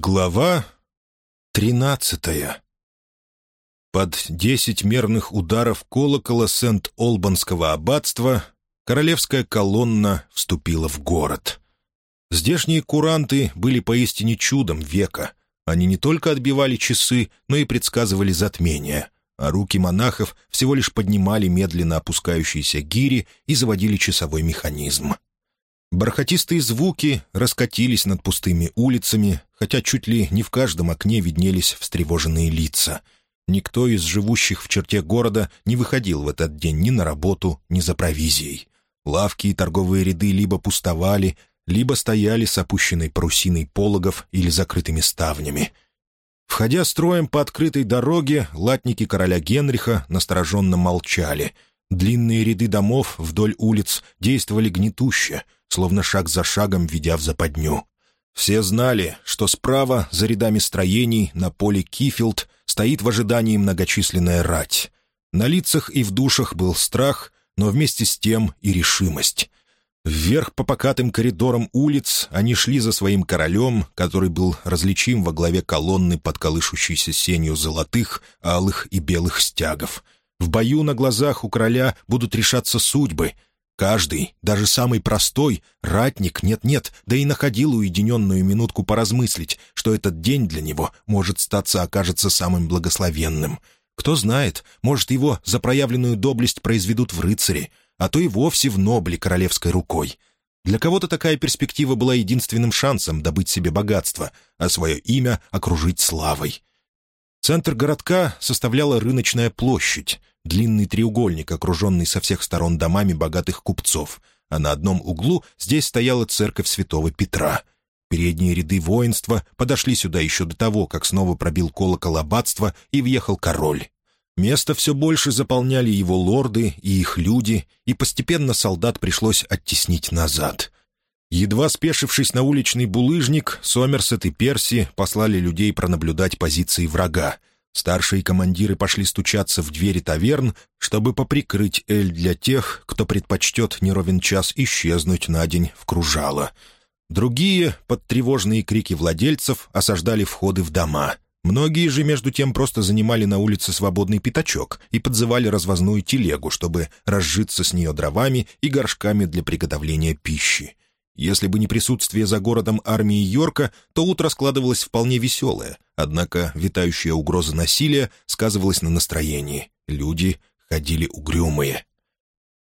Глава тринадцатая Под десять мерных ударов колокола Сент-Олбанского аббатства королевская колонна вступила в город. Здешние куранты были поистине чудом века. Они не только отбивали часы, но и предсказывали затмение, а руки монахов всего лишь поднимали медленно опускающиеся гири и заводили часовой механизм. Бархатистые звуки раскатились над пустыми улицами, хотя чуть ли не в каждом окне виднелись встревоженные лица. Никто из живущих в черте города не выходил в этот день ни на работу, ни за провизией. Лавки и торговые ряды либо пустовали, либо стояли с опущенной парусиной пологов или закрытыми ставнями. Входя строем по открытой дороге, латники короля Генриха настороженно молчали. Длинные ряды домов вдоль улиц действовали гнетуще — словно шаг за шагом ведя в западню. Все знали, что справа, за рядами строений, на поле Кифилд, стоит в ожидании многочисленная рать. На лицах и в душах был страх, но вместе с тем и решимость. Вверх по покатым коридорам улиц они шли за своим королем, который был различим во главе колонны под колышущейся сенью золотых, алых и белых стягов. В бою на глазах у короля будут решаться судьбы — Каждый, даже самый простой, ратник, нет-нет, да и находил уединенную минутку поразмыслить, что этот день для него, может, статься окажется самым благословенным. Кто знает, может, его за проявленную доблесть произведут в рыцаре, а то и вовсе в нобле королевской рукой. Для кого-то такая перспектива была единственным шансом добыть себе богатство, а свое имя окружить славой. Центр городка составляла рыночная площадь, длинный треугольник, окруженный со всех сторон домами богатых купцов, а на одном углу здесь стояла церковь святого Петра. Передние ряды воинства подошли сюда еще до того, как снова пробил колокол аббатства и въехал король. Место все больше заполняли его лорды и их люди, и постепенно солдат пришлось оттеснить назад. Едва спешившись на уличный булыжник, Сомерсет и Перси послали людей пронаблюдать позиции врага, Старшие командиры пошли стучаться в двери таверн, чтобы поприкрыть Эль для тех, кто предпочтет неровен час исчезнуть на день в кружало. Другие, под тревожные крики владельцев, осаждали входы в дома. Многие же, между тем, просто занимали на улице свободный пятачок и подзывали развозную телегу, чтобы разжиться с нее дровами и горшками для приготовления пищи. Если бы не присутствие за городом армии Йорка, то утро складывалось вполне веселое, однако витающая угроза насилия сказывалась на настроении. Люди ходили угрюмые.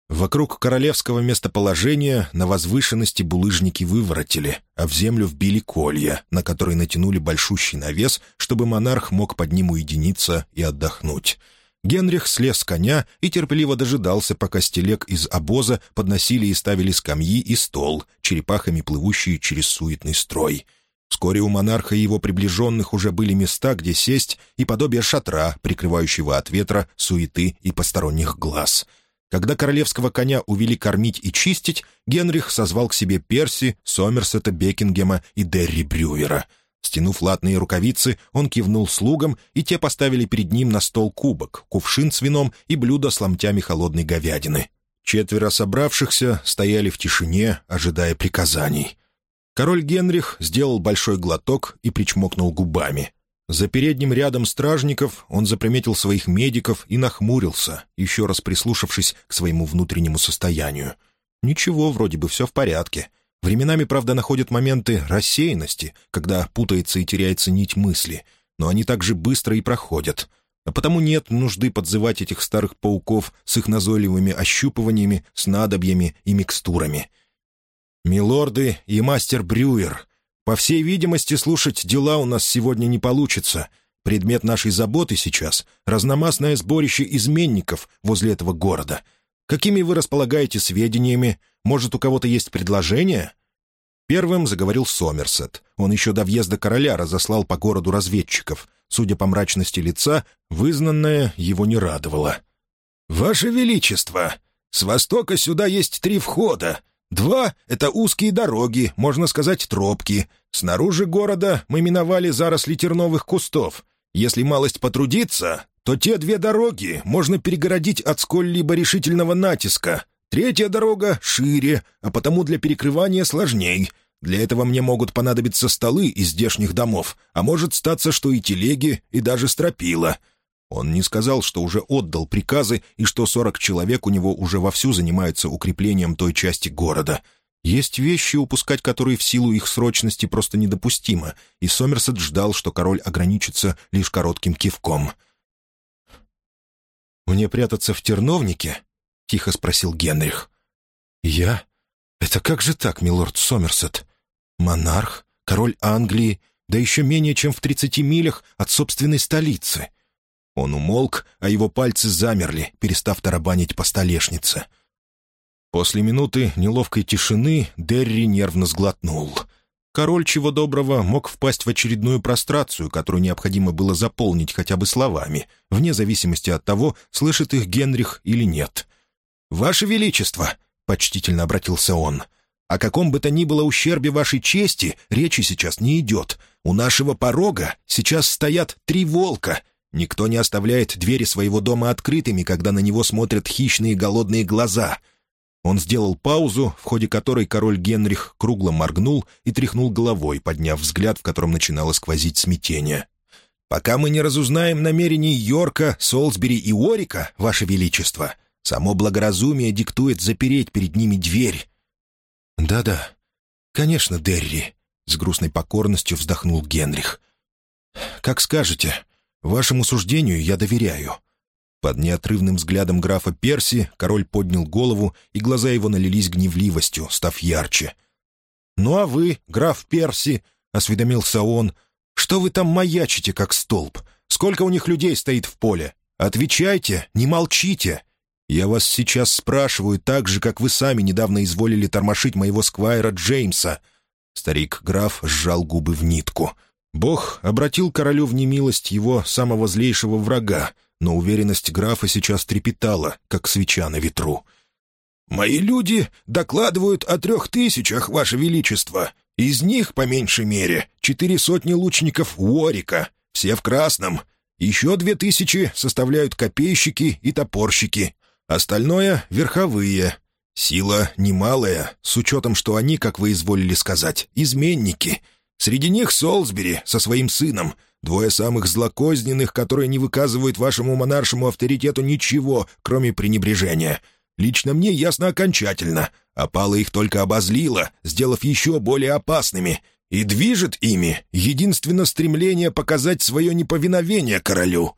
Вокруг королевского местоположения на возвышенности булыжники выворотили, а в землю вбили колья, на которые натянули большущий навес, чтобы монарх мог под ним уединиться и отдохнуть. Генрих слез с коня и терпеливо дожидался, пока стелег из обоза подносили и ставили скамьи и стол, черепахами плывущие через суетный строй. Вскоре у монарха и его приближенных уже были места, где сесть, и подобие шатра, прикрывающего от ветра, суеты и посторонних глаз. Когда королевского коня увели кормить и чистить, Генрих созвал к себе Перси, Сомерсета, Бекингема и Дерри Брюера — Стянув латные рукавицы, он кивнул слугам, и те поставили перед ним на стол кубок, кувшин с вином и блюдо с ломтями холодной говядины. Четверо собравшихся стояли в тишине, ожидая приказаний. Король Генрих сделал большой глоток и причмокнул губами. За передним рядом стражников он заприметил своих медиков и нахмурился, еще раз прислушавшись к своему внутреннему состоянию. Ничего, вроде бы все в порядке — Временами, правда, находят моменты рассеянности, когда путается и теряется нить мысли, но они также быстро и проходят. А потому нет нужды подзывать этих старых пауков с их назойливыми ощупываниями, снадобьями и микстурами. «Милорды и мастер Брюер, по всей видимости, слушать дела у нас сегодня не получится. Предмет нашей заботы сейчас — разномастное сборище изменников возле этого города. Какими вы располагаете сведениями? Может, у кого-то есть предложение?» Первым заговорил Сомерсет. Он еще до въезда короля разослал по городу разведчиков. Судя по мрачности лица, вызнанное его не радовало. «Ваше Величество, с востока сюда есть три входа. Два — это узкие дороги, можно сказать, тропки. Снаружи города мы миновали заросли терновых кустов. Если малость потрудиться, то те две дороги можно перегородить от сколь-либо решительного натиска. Третья дорога шире, а потому для перекрывания сложней. Для этого мне могут понадобиться столы из здешних домов, а может статься, что и телеги, и даже стропила». Он не сказал, что уже отдал приказы и что сорок человек у него уже вовсю занимаются укреплением той части города. Есть вещи, упускать которые в силу их срочности просто недопустимо, и Сомерсет ждал, что король ограничится лишь коротким кивком. «Мне прятаться в терновнике?» — тихо спросил Генрих. «Я? Это как же так, милорд Сомерсет? Монарх, король Англии, да еще менее чем в тридцати милях от собственной столицы». Он умолк, а его пальцы замерли, перестав тарабанить по столешнице. После минуты неловкой тишины Дерри нервно сглотнул. Король чего доброго мог впасть в очередную прострацию, которую необходимо было заполнить хотя бы словами, вне зависимости от того, слышит их Генрих или нет. «Ваше Величество!» — почтительно обратился он. «О каком бы то ни было ущербе вашей чести речи сейчас не идет. У нашего порога сейчас стоят три волка, Никто не оставляет двери своего дома открытыми, когда на него смотрят хищные голодные глаза. Он сделал паузу, в ходе которой король Генрих кругло моргнул и тряхнул головой, подняв взгляд, в котором начинало сквозить смятение. «Пока мы не разузнаем намерений Йорка, Солсбери и Орика, Ваше Величество, само благоразумие диктует запереть перед ними дверь». «Да-да, конечно, Дерри», — с грустной покорностью вздохнул Генрих. «Как скажете. Вашему суждению я доверяю». Под неотрывным взглядом графа Перси король поднял голову, и глаза его налились гневливостью, став ярче. «Ну а вы, граф Перси», — осведомился он, — «что вы там маячите, как столб? Сколько у них людей стоит в поле? Отвечайте, не молчите. Я вас сейчас спрашиваю так же, как вы сами недавно изволили тормошить моего сквайра Джеймса». Старик-граф сжал губы в нитку — Бог обратил королю в немилость его самого злейшего врага, но уверенность графа сейчас трепетала, как свеча на ветру. «Мои люди докладывают о трех тысячах, Ваше Величество. Из них, по меньшей мере, четыре сотни лучников Уорика, все в красном. Еще две тысячи составляют копейщики и топорщики. Остальное — верховые. Сила немалая, с учетом, что они, как вы изволили сказать, изменники — Среди них Солсбери со своим сыном, двое самых злокозненных, которые не выказывают вашему монаршему авторитету ничего, кроме пренебрежения. Лично мне ясно окончательно. Опала их только обозлила, сделав еще более опасными. И движет ими единственно стремление показать свое неповиновение королю».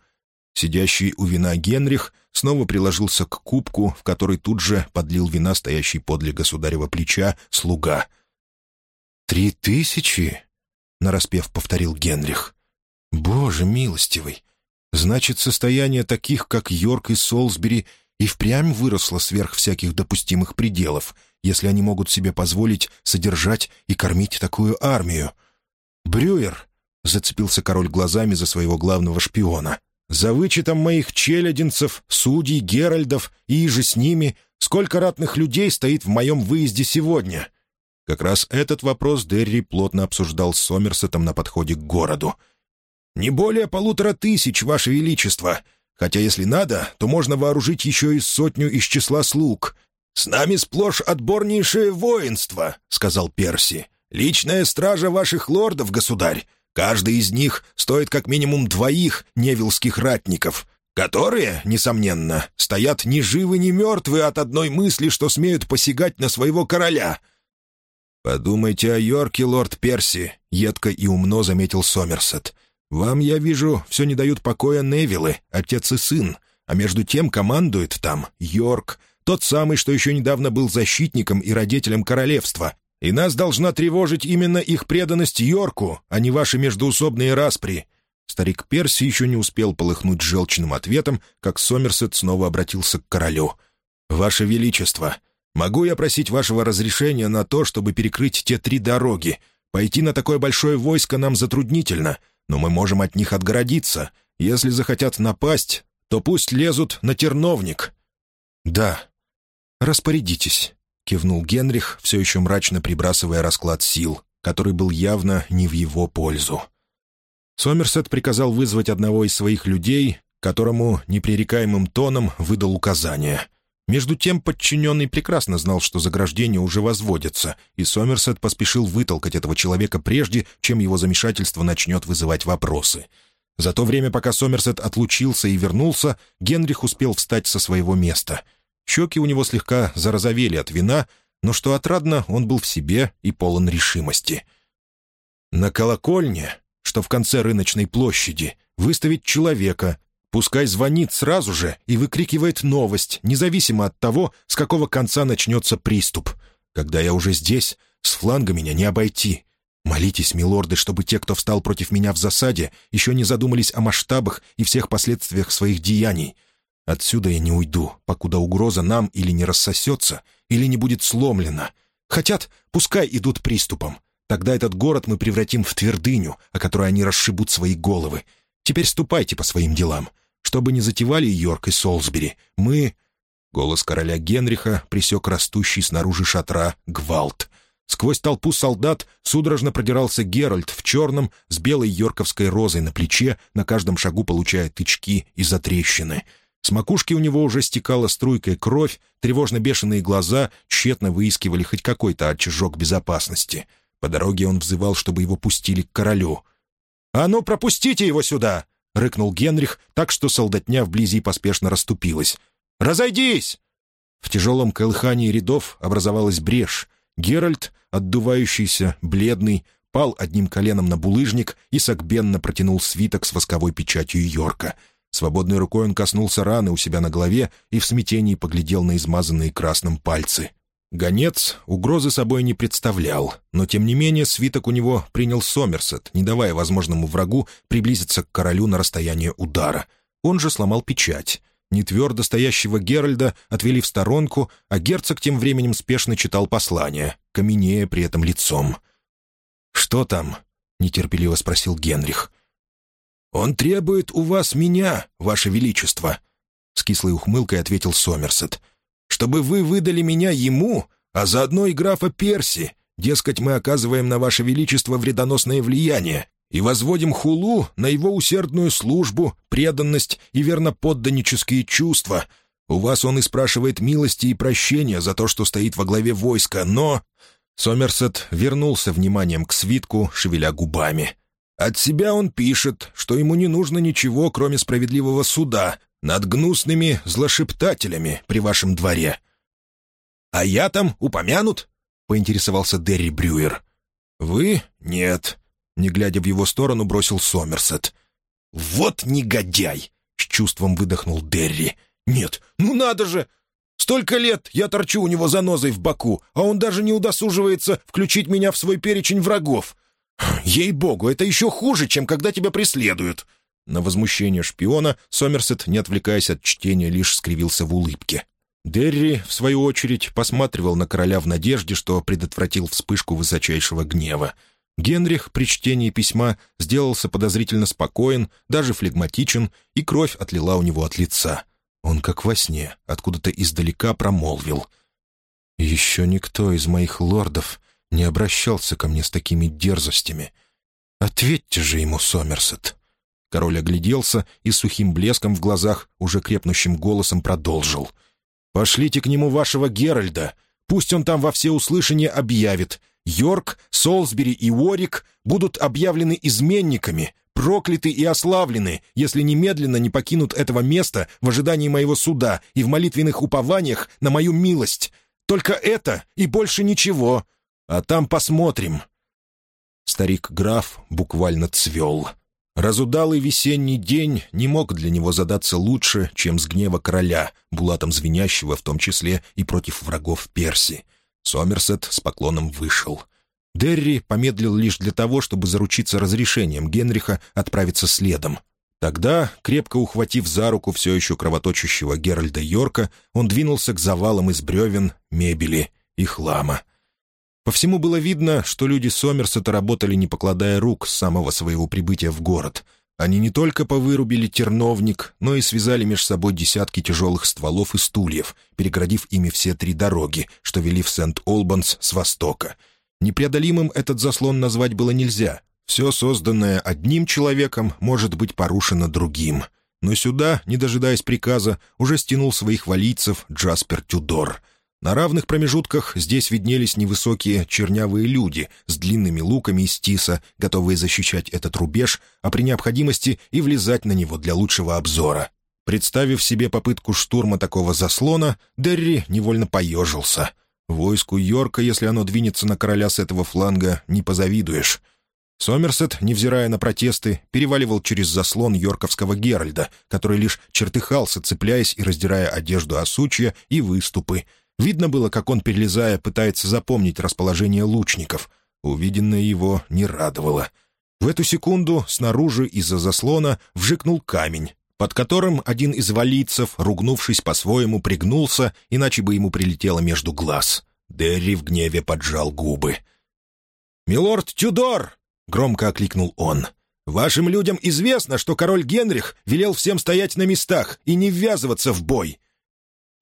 Сидящий у вина Генрих снова приложился к кубку, в который тут же подлил вина, стоящий подле государева плеча, слуга. «Три тысячи?» нараспев повторил Генрих. «Боже милостивый! Значит, состояние таких, как Йорк и Солсбери, и впрямь выросло сверх всяких допустимых пределов, если они могут себе позволить содержать и кормить такую армию. Брюер!» — зацепился король глазами за своего главного шпиона. «За вычетом моих челядинцев, судей, геральдов и же с ними, сколько ратных людей стоит в моем выезде сегодня?» Как раз этот вопрос Дерри плотно обсуждал с Сомерсетом на подходе к городу. «Не более полутора тысяч, Ваше Величество. Хотя, если надо, то можно вооружить еще и сотню из числа слуг. С нами сплошь отборнейшее воинство», — сказал Перси. «Личная стража ваших лордов, государь. Каждый из них стоит как минимум двоих невилских ратников» которые, несомненно, стоят ни живы, ни мертвы от одной мысли, что смеют посягать на своего короля. «Подумайте о Йорке, лорд Перси», — едко и умно заметил Сомерсет. «Вам, я вижу, все не дают покоя Невилы, отец и сын, а между тем командует там Йорк, тот самый, что еще недавно был защитником и родителем королевства, и нас должна тревожить именно их преданность Йорку, а не ваши междуусобные распри». Старик Перси еще не успел полыхнуть желчным ответом, как Сомерсет снова обратился к королю. «Ваше Величество, Могу я просить вашего разрешения на то, чтобы перекрыть те три дороги? Пойти на такое большое войско нам затруднительно, но мы можем от них отгородиться. Если захотят напасть, то пусть лезут на терновник». «Да, распорядитесь», — кивнул Генрих, все еще мрачно прибрасывая расклад сил, который был явно не в его пользу. Сомерсет приказал вызвать одного из своих людей, которому непререкаемым тоном выдал указание. Между тем подчиненный прекрасно знал, что заграждение уже возводится, и Сомерсет поспешил вытолкать этого человека прежде, чем его замешательство начнет вызывать вопросы. За то время, пока Сомерсет отлучился и вернулся, Генрих успел встать со своего места. Щеки у него слегка зарозовели от вина, но что отрадно, он был в себе и полон решимости. На колокольне, что в конце рыночной площади, выставить человека, Пускай звонит сразу же и выкрикивает новость, независимо от того, с какого конца начнется приступ. Когда я уже здесь, с фланга меня не обойти. Молитесь, милорды, чтобы те, кто встал против меня в засаде, еще не задумались о масштабах и всех последствиях своих деяний. Отсюда я не уйду, покуда угроза нам или не рассосется, или не будет сломлена. Хотят, пускай идут приступом. Тогда этот город мы превратим в твердыню, о которой они расшибут свои головы. Теперь ступайте по своим делам. Что бы ни затевали Йорк и Солсбери, мы...» Голос короля Генриха присек растущий снаружи шатра гвалт. Сквозь толпу солдат судорожно продирался Геральт в черном с белой йорковской розой на плече, на каждом шагу получая тычки и затрещины. С макушки у него уже стекала струйкой кровь, тревожно-бешеные глаза тщетно выискивали хоть какой-то очажок безопасности. По дороге он взывал, чтобы его пустили к королю. «А ну, пропустите его сюда!» — рыкнул Генрих, так что солдатня вблизи поспешно расступилась. «Разойдись!» В тяжелом колыхании рядов образовалась брешь. Геральт, отдувающийся, бледный, пал одним коленом на булыжник и согбенно протянул свиток с восковой печатью Йорка. Свободной рукой он коснулся раны у себя на голове и в смятении поглядел на измазанные красным пальцы. Гонец угрозы собой не представлял, но тем не менее свиток у него принял Сомерсет, не давая возможному врагу приблизиться к королю на расстояние удара. Он же сломал печать. Нетвердо стоящего Геральда отвели в сторонку, а герцог тем временем спешно читал послание, каменея при этом лицом. «Что там?» — нетерпеливо спросил Генрих. «Он требует у вас меня, ваше величество», — с кислой ухмылкой ответил Сомерсет. — чтобы вы выдали меня ему, а заодно и графа Перси. Дескать, мы оказываем на ваше величество вредоносное влияние и возводим хулу на его усердную службу, преданность и верноподданнические чувства. У вас он и спрашивает милости и прощения за то, что стоит во главе войска, но...» Сомерсет вернулся вниманием к свитку, шевеля губами. «От себя он пишет, что ему не нужно ничего, кроме справедливого суда, над гнусными злошептателями при вашем дворе». «А я там упомянут?» — поинтересовался Дерри Брюер. «Вы? Нет», — не глядя в его сторону, бросил Сомерсет. «Вот негодяй!» — с чувством выдохнул Дерри. «Нет, ну надо же! Столько лет я торчу у него за занозой в боку, а он даже не удосуживается включить меня в свой перечень врагов. Ей-богу, это еще хуже, чем когда тебя преследуют. На возмущение шпиона Сомерсет, не отвлекаясь от чтения, лишь скривился в улыбке. Дерри, в свою очередь, посматривал на короля в надежде, что предотвратил вспышку высочайшего гнева. Генрих при чтении письма сделался подозрительно спокоен, даже флегматичен, и кровь отлила у него от лица. Он, как во сне, откуда-то издалека промолвил. «Еще никто из моих лордов не обращался ко мне с такими дерзостями. Ответьте же ему, Сомерсет». Король огляделся и сухим блеском в глазах, уже крепнущим голосом продолжил. «Пошлите к нему вашего Геральда. Пусть он там во всеуслышание объявит. Йорк, Солсбери и Уорик будут объявлены изменниками, прокляты и ославлены, если немедленно не покинут этого места в ожидании моего суда и в молитвенных упованиях на мою милость. Только это и больше ничего. А там посмотрим». Старик-граф буквально цвел. Разудалый весенний день не мог для него задаться лучше, чем с гнева короля, булатом звенящего в том числе и против врагов Перси. Сомерсет с поклоном вышел. Дерри помедлил лишь для того, чтобы заручиться разрешением Генриха отправиться следом. Тогда, крепко ухватив за руку все еще кровоточащего Геральда Йорка, он двинулся к завалам из бревен, мебели и хлама — по всему было видно, что люди Сомерсета работали, не покладая рук с самого своего прибытия в город. Они не только повырубили терновник, но и связали между собой десятки тяжелых стволов и стульев, переградив ими все три дороги, что вели в Сент-Олбанс с востока. Непреодолимым этот заслон назвать было нельзя. Все созданное одним человеком может быть порушено другим. но сюда, не дожидаясь приказа, уже стянул своих валийцев Джаспер Тюдор. На равных промежутках здесь виднелись невысокие чернявые люди с длинными луками из тиса, готовые защищать этот рубеж, а при необходимости и влезать на него для лучшего обзора. Представив себе попытку штурма такого заслона, Дерри невольно поежился. Войску Йорка, если оно двинется на короля с этого фланга, не позавидуешь. Сомерсет, невзирая на протесты, переваливал через заслон йорковского Геральда, который лишь чертыхался, цепляясь и раздирая одежду осучья и выступы. Видно было, как он, перелезая, пытается запомнить расположение лучников. Увиденное его не радовало. В эту секунду снаружи из-за заслона вжикнул камень, под которым один из валийцев, ругнувшись по-своему, пригнулся, иначе бы ему прилетело между глаз. Дерри в гневе поджал губы. «Милорд Тюдор!» — громко окликнул он. «Вашим людям известно, что король Генрих велел всем стоять на местах и не ввязываться в бой».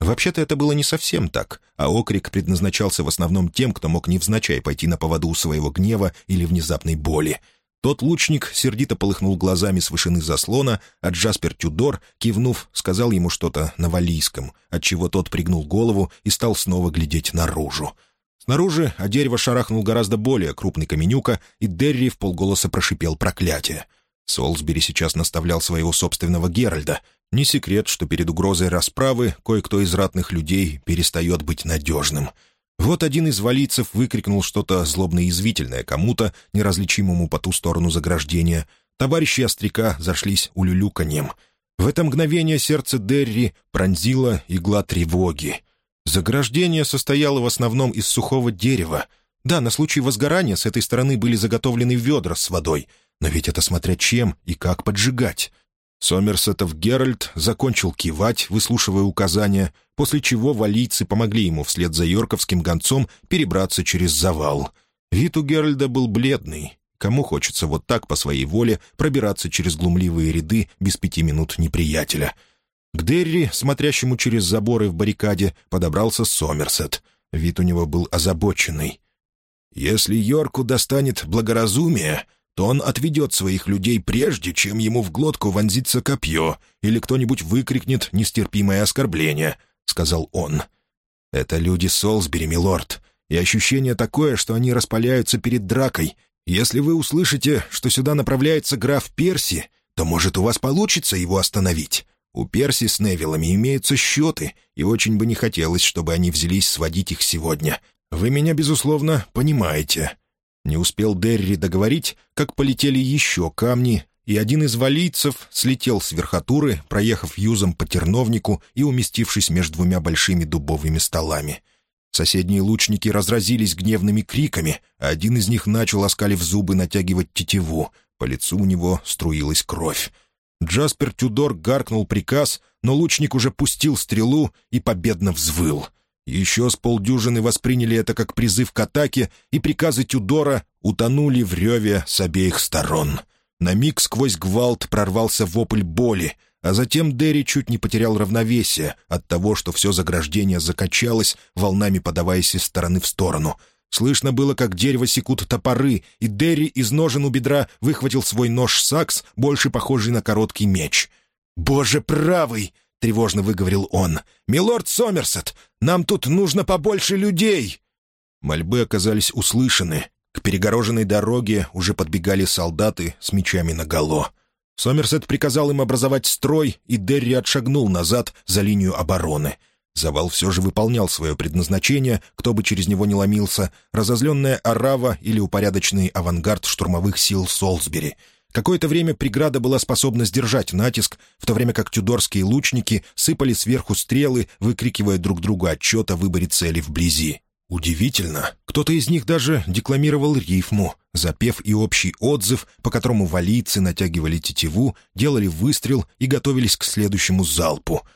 Вообще-то это было не совсем так, а окрик предназначался в основном тем, кто мог невзначай пойти на поводу у своего гнева или внезапной боли. Тот лучник сердито полыхнул глазами с вышины заслона, а Джаспер Тюдор, кивнув, сказал ему что-то на валийском, отчего тот пригнул голову и стал снова глядеть наружу. Снаружи о дерево шарахнул гораздо более крупный каменюка, и Дерри в полголоса прошипел проклятие. Солсбери сейчас наставлял своего собственного Геральда. Не секрет, что перед угрозой расправы кое-кто из ратных людей перестает быть надежным. Вот один из валийцев выкрикнул что-то злобно-язвительное кому-то, неразличимому по ту сторону заграждения. Товарищи остряка зашлись улюлюканьем. В это мгновение сердце Дерри пронзила игла тревоги — Заграждение состояло в основном из сухого дерева. Да, на случай возгорания с этой стороны были заготовлены ведра с водой, но ведь это смотря чем и как поджигать. Сомерсетов Геральт закончил кивать, выслушивая указания, после чего валийцы помогли ему вслед за йорковским гонцом перебраться через завал. Вид у Геральда был бледный. Кому хочется вот так по своей воле пробираться через глумливые ряды без пяти минут неприятеля — к Дерри, смотрящему через заборы в баррикаде, подобрался Сомерсет. Вид у него был озабоченный. «Если Йорку достанет благоразумие, то он отведет своих людей прежде, чем ему в глотку вонзится копье или кто-нибудь выкрикнет нестерпимое оскорбление», — сказал он. «Это люди Солсбери, милорд, и ощущение такое, что они распаляются перед дракой. Если вы услышите, что сюда направляется граф Перси, то, может, у вас получится его остановить. У Перси с Невиллами имеются счеты, и очень бы не хотелось, чтобы они взялись сводить их сегодня. Вы меня, безусловно, понимаете». Не успел Дерри договорить, как полетели еще камни, и один из валийцев слетел с верхотуры, проехав юзом по терновнику и уместившись между двумя большими дубовыми столами. Соседние лучники разразились гневными криками, а один из них начал, оскалив зубы, натягивать тетиву. По лицу у него струилась кровь. Джаспер Тюдор гаркнул приказ, но лучник уже пустил стрелу и победно взвыл. Еще с полдюжины восприняли это как призыв к атаке, и приказы Тюдора утонули в реве с обеих сторон. На миг сквозь гвалт прорвался вопль боли, а затем Дерри чуть не потерял равновесие от того, что все заграждение закачалось, волнами подаваясь из стороны в сторону — Слышно было, как дерево секут топоры, и Дерри из ножен у бедра выхватил свой нож-сакс, больше похожий на короткий меч. «Боже правый!» — тревожно выговорил он. «Милорд Сомерсет, нам тут нужно побольше людей!» Мольбы оказались услышаны. К перегороженной дороге уже подбегали солдаты с мечами наголо. Сомерсет приказал им образовать строй, и Дерри отшагнул назад за линию обороны — Завал все же выполнял свое предназначение, кто бы через него не ломился, разозленная Арава или упорядоченный авангард штурмовых сил Солсбери. Какое-то время преграда была способна сдержать натиск, в то время как тюдорские лучники сыпали сверху стрелы, выкрикивая друг другу отчет о выборе цели вблизи. Удивительно, кто-то из них даже декламировал рифму, запев и общий отзыв, по которому валийцы натягивали тетиву, делали выстрел и готовились к следующему залпу —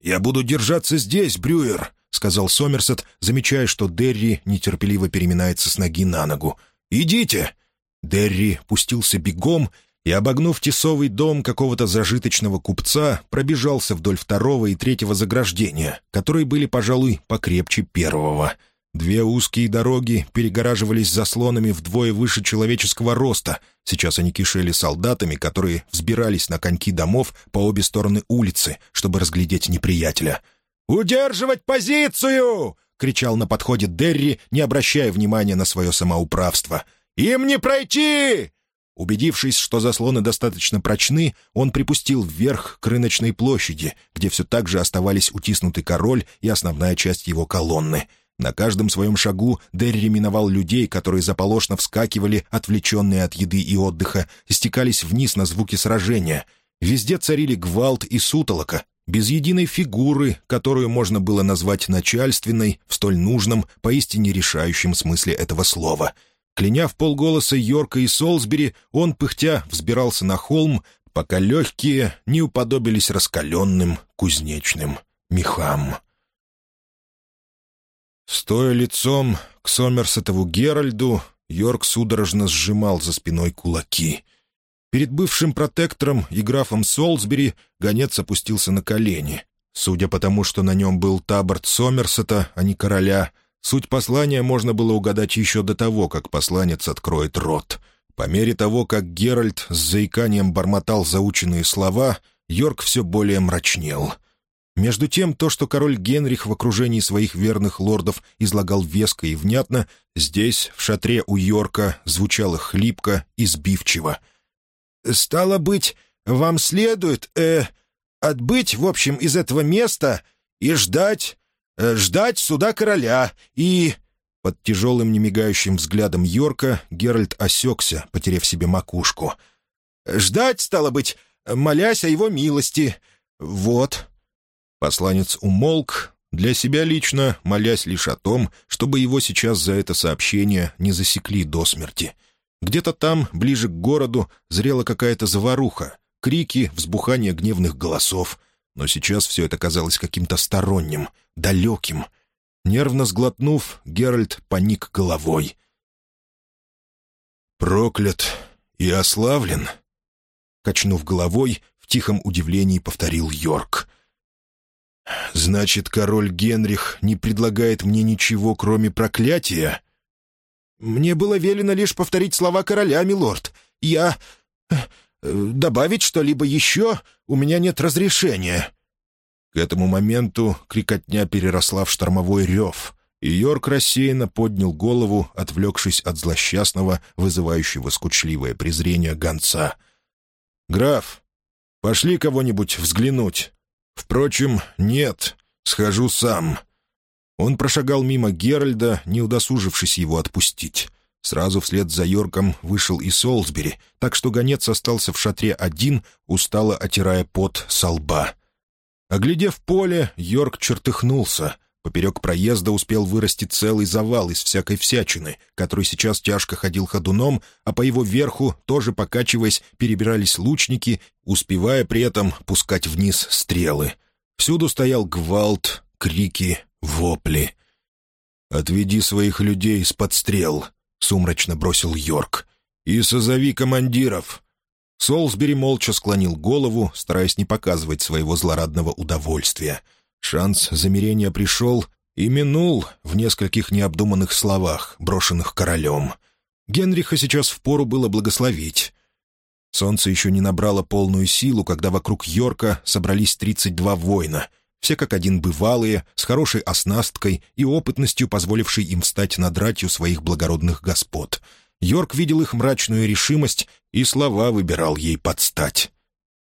«Я буду держаться здесь, Брюер», — сказал Сомерсет, замечая, что Дерри нетерпеливо переминается с ноги на ногу. «Идите!» Дерри пустился бегом и, обогнув тесовый дом какого-то зажиточного купца, пробежался вдоль второго и третьего заграждения, которые были, пожалуй, покрепче первого. Две узкие дороги перегораживались заслонами вдвое выше человеческого роста. Сейчас они кишели солдатами, которые взбирались на коньки домов по обе стороны улицы, чтобы разглядеть неприятеля. «Удерживать позицию!» — кричал на подходе Дерри, не обращая внимания на свое самоуправство. «Им не пройти!» Убедившись, что заслоны достаточно прочны, он припустил вверх к рыночной площади, где все так же оставались утиснутый король и основная часть его колонны. На каждом своем шагу Дерри миновал людей, которые заполошно вскакивали, отвлеченные от еды и отдыха, стекались вниз на звуки сражения. Везде царили гвалт и сутолока, без единой фигуры, которую можно было назвать начальственной, в столь нужном, поистине решающем смысле этого слова — Кляня в полголоса Йорка и Солсбери, он, пыхтя, взбирался на холм, пока легкие не уподобились раскаленным кузнечным мехам. Стоя лицом к Сомерсетову Геральду, Йорк судорожно сжимал за спиной кулаки. Перед бывшим протектором и графом Солсбери гонец опустился на колени. Судя по тому, что на нем был таборт Сомерсета, а не короля — Суть послания можно было угадать еще до того, как посланец откроет рот. По мере того, как Геральт с заиканием бормотал заученные слова, Йорк все более мрачнел. Между тем, то, что король Генрих в окружении своих верных лордов излагал веско и внятно, здесь, в шатре у Йорка, звучало хлипко и сбивчиво. «Стало быть, вам следует, э, отбыть, в общем, из этого места и ждать ждать суда короля и...» Под тяжелым немигающим взглядом Йорка Геральт осекся, потеряв себе макушку. «Ждать, стало быть, молясь о его милости. Вот». Посланец умолк, для себя лично молясь лишь о том, чтобы его сейчас за это сообщение не засекли до смерти. Где-то там, ближе к городу, зрела какая-то заваруха, крики, взбухание гневных голосов но сейчас все это казалось каким-то сторонним, далеким. Нервно сглотнув, Геральт поник головой. «Проклят и ославлен?» Качнув головой, в тихом удивлении повторил Йорк. «Значит, король Генрих не предлагает мне ничего, кроме проклятия?» «Мне было велено лишь повторить слова короля, милорд. Я... Э, добавить что-либо еще у меня нет разрешения». К этому моменту крикотня переросла в штормовой рев, и Йорк рассеянно поднял голову, отвлекшись от злосчастного, вызывающего скучливое презрение гонца. «Граф, пошли кого-нибудь взглянуть. Впрочем, нет, схожу сам». Он прошагал мимо Геральда, не удосужившись его отпустить. Сразу вслед за Йорком вышел и Солсбери, так что гонец остался в шатре один, устало отирая пот со лба. Оглядев поле, Йорк чертыхнулся. Поперек проезда успел вырасти целый завал из всякой всячины, который сейчас тяжко ходил ходуном, а по его верху, тоже покачиваясь, перебирались лучники, успевая при этом пускать вниз стрелы. Всюду стоял гвалт, крики, вопли. «Отведи своих людей с подстрел», — сумрачно бросил Йорк. «И созови командиров». Солсбери молча склонил голову, стараясь не показывать своего злорадного удовольствия. Шанс замирения пришел и минул в нескольких необдуманных словах, брошенных королем. Генриха сейчас впору было благословить. Солнце еще не набрало полную силу, когда вокруг Йорка собрались 32 воина, все как один бывалые, с хорошей оснасткой и опытностью, позволившей им встать над ратью своих благородных господ. Йорк видел их мрачную решимость и слова выбирал ей подстать.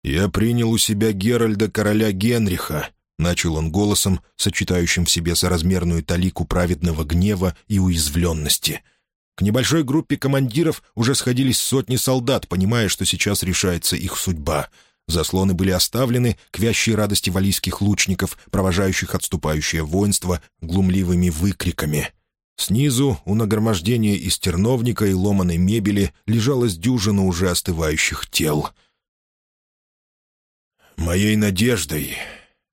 «Я принял у себя Геральда короля Генриха», — начал он голосом, сочетающим в себе соразмерную талику праведного гнева и уязвленности. К небольшой группе командиров уже сходились сотни солдат, понимая, что сейчас решается их судьба — Заслоны были оставлены к вящей радости валийских лучников, провожающих отступающее воинство глумливыми выкриками. Снизу, у нагромождения из терновника и ломаной мебели, лежалась дюжина уже остывающих тел. «Моей надеждой,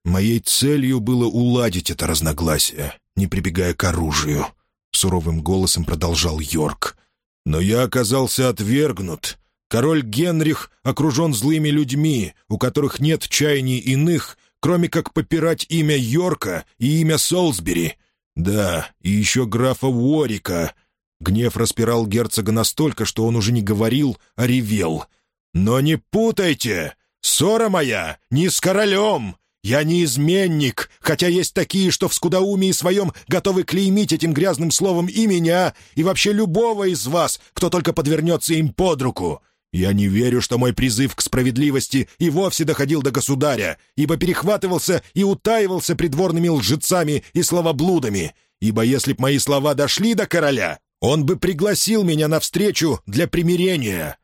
моей целью было уладить это разногласие, не прибегая к оружию», — суровым голосом продолжал Йорк. «Но я оказался отвергнут» Король Генрих окружен злыми людьми, у которых нет чаяний иных, кроме как попирать имя Йорка и имя Солсбери. Да, и еще графа Уорика. Гнев распирал герцога настолько, что он уже не говорил, а ревел. «Но не путайте! Ссора моя не с королем! Я не изменник, хотя есть такие, что в скудоумии своем готовы клеймить этим грязным словом и меня, и вообще любого из вас, кто только подвернется им под руку. Я не верю, что мой призыв к справедливости и вовсе доходил до государя, ибо перехватывался и утаивался придворными лжецами и словоблудами, ибо если б мои слова дошли до короля, он бы пригласил меня навстречу для примирения».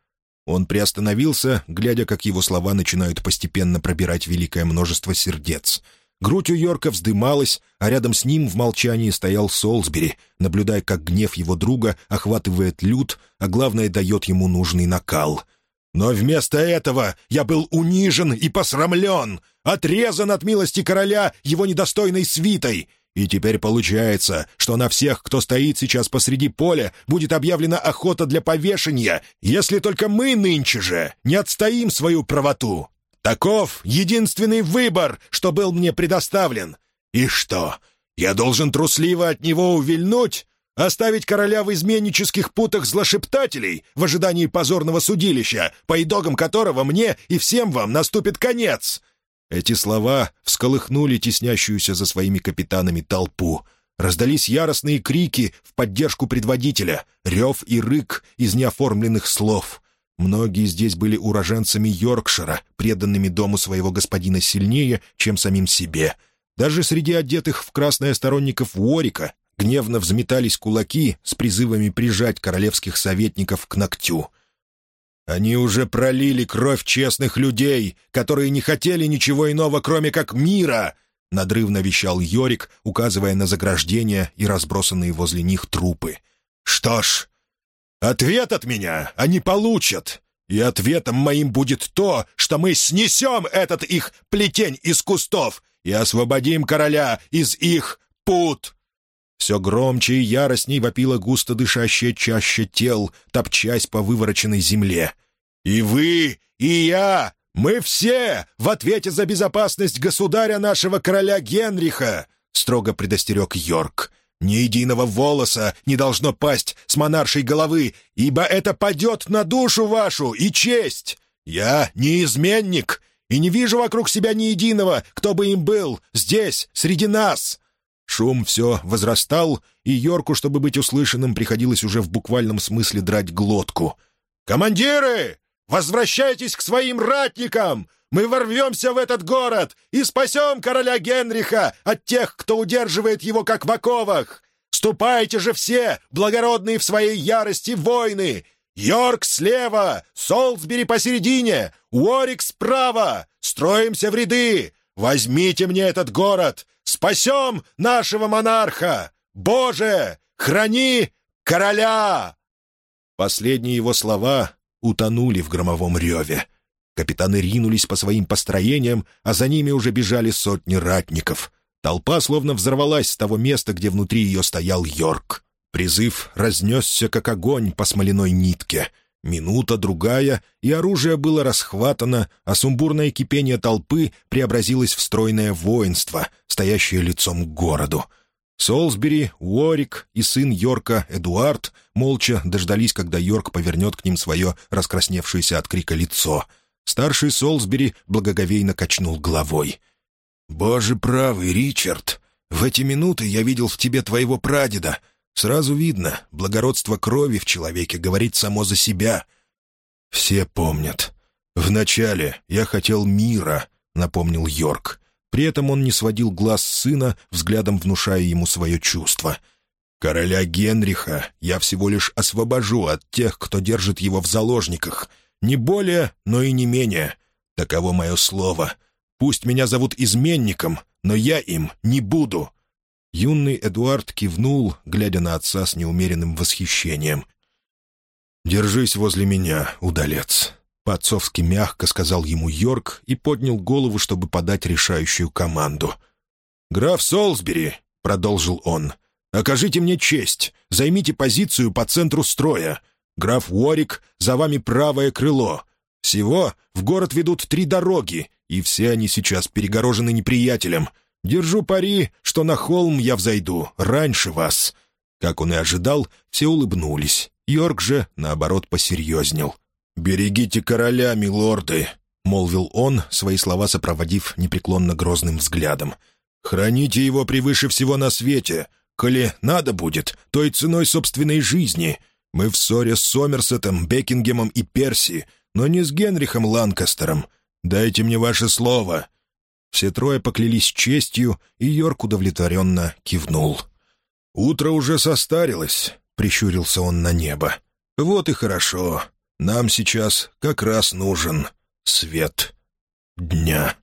Он приостановился, глядя, как его слова начинают постепенно пробирать великое множество сердец. Грудь у Йорка вздымалась, а рядом с ним в молчании стоял Солсбери, наблюдая, как гнев его друга охватывает люд, а главное, дает ему нужный накал. «Но вместо этого я был унижен и посрамлен, отрезан от милости короля его недостойной свитой, и теперь получается, что на всех, кто стоит сейчас посреди поля, будет объявлена охота для повешения, если только мы нынче же не отстоим свою правоту. Таков единственный выбор, что был мне предоставлен. И что, я должен трусливо от него увильнуть? Оставить короля в изменнических путах злошептателей в ожидании позорного судилища, по итогам которого мне и всем вам наступит конец?» Эти слова всколыхнули теснящуюся за своими капитанами толпу. Раздались яростные крики в поддержку предводителя, рев и рык из неоформленных слов. Многие здесь были уроженцами Йоркшира, преданными дому своего господина сильнее, чем самим себе. Даже среди одетых в красное сторонников Уорика гневно взметались кулаки с призывами прижать королевских советников к ногтю — они уже пролили кровь честных людей, которые не хотели ничего иного, кроме как мира!» — надрывно вещал Йорик, указывая на заграждения и разбросанные возле них трупы. «Что ж, ответ от меня они получат, и ответом моим будет то, что мы снесем этот их плетень из кустов и освободим короля из их пут!» Все громче и яростней вопило густо дышащее чаще тел, топчась по вывороченной земле. «И вы, и я, мы все в ответе за безопасность государя нашего короля Генриха!» — строго предостерег Йорк. «Ни единого волоса не должно пасть с монаршей головы, ибо это падет на душу вашу и честь! Я не изменник!» и не вижу вокруг себя ни единого, кто бы им был, здесь, среди нас. Шум все возрастал, и Йорку, чтобы быть услышанным, приходилось уже в буквальном смысле драть глотку. «Командиры! Возвращайтесь к своим ратникам! Мы ворвемся в этот город и спасем короля Генриха от тех, кто удерживает его как в оковах! Ступайте же все, благородные в своей ярости воины! Йорк слева, Солсбери посередине, Уорик справа! Строимся в ряды! Возьмите мне этот город! Спасем нашего монарха! Боже, храни короля!» Последние его слова утонули в громовом реве. Капитаны ринулись по своим построениям, а за ними уже бежали сотни ратников. Толпа словно взорвалась с того места, где внутри ее стоял Йорк. Призыв разнесся, как огонь по смоляной нитке. Минута, другая, и оружие было расхватано, а сумбурное кипение толпы преобразилось в стройное воинство, стоящее лицом к городу. Солсбери, Уорик и сын Йорка, Эдуард, молча дождались, когда Йорк повернет к ним свое раскрасневшееся от крика лицо. Старший Солсбери благоговейно качнул головой. «Боже правый, Ричард! В эти минуты я видел в тебе твоего прадеда. Сразу видно, благородство крови в человеке говорит само за себя». «Все помнят. Вначале я хотел мира», — напомнил Йорк. При этом он не сводил глаз сына, взглядом внушая ему свое чувство. «Короля Генриха я всего лишь освобожу от тех, кто держит его в заложниках. Не более, но и не менее. Таково мое слово. Пусть меня зовут изменником, но я им не буду». Юный Эдуард кивнул, глядя на отца с неумеренным восхищением. «Держись возле меня, удалец. По-отцовски мягко сказал ему Йорк и поднял голову, чтобы подать решающую команду. «Граф Солсбери», — продолжил он, — «окажите мне честь, займите позицию по центру строя. Граф Уорик, за вами правое крыло. Всего в город ведут три дороги, и все они сейчас перегорожены неприятелем. Держу пари, что на холм я взойду раньше вас». Как он и ожидал, все улыбнулись. Йорк же, наоборот, посерьезнел. «Берегите короля, милорды», — молвил он, свои слова сопроводив непреклонно грозным взглядом. «Храните его превыше всего на свете. Коли надо будет, то и ценой собственной жизни. Мы в ссоре с Сомерсетом, Бекингемом и Перси, но не с Генрихом Ланкастером. Дайте мне ваше слово». Все трое поклялись честью, и Йорк удовлетворенно кивнул. «Утро уже состарилось», — прищурился он на небо. «Вот и хорошо. Нам сейчас как раз нужен свет дня».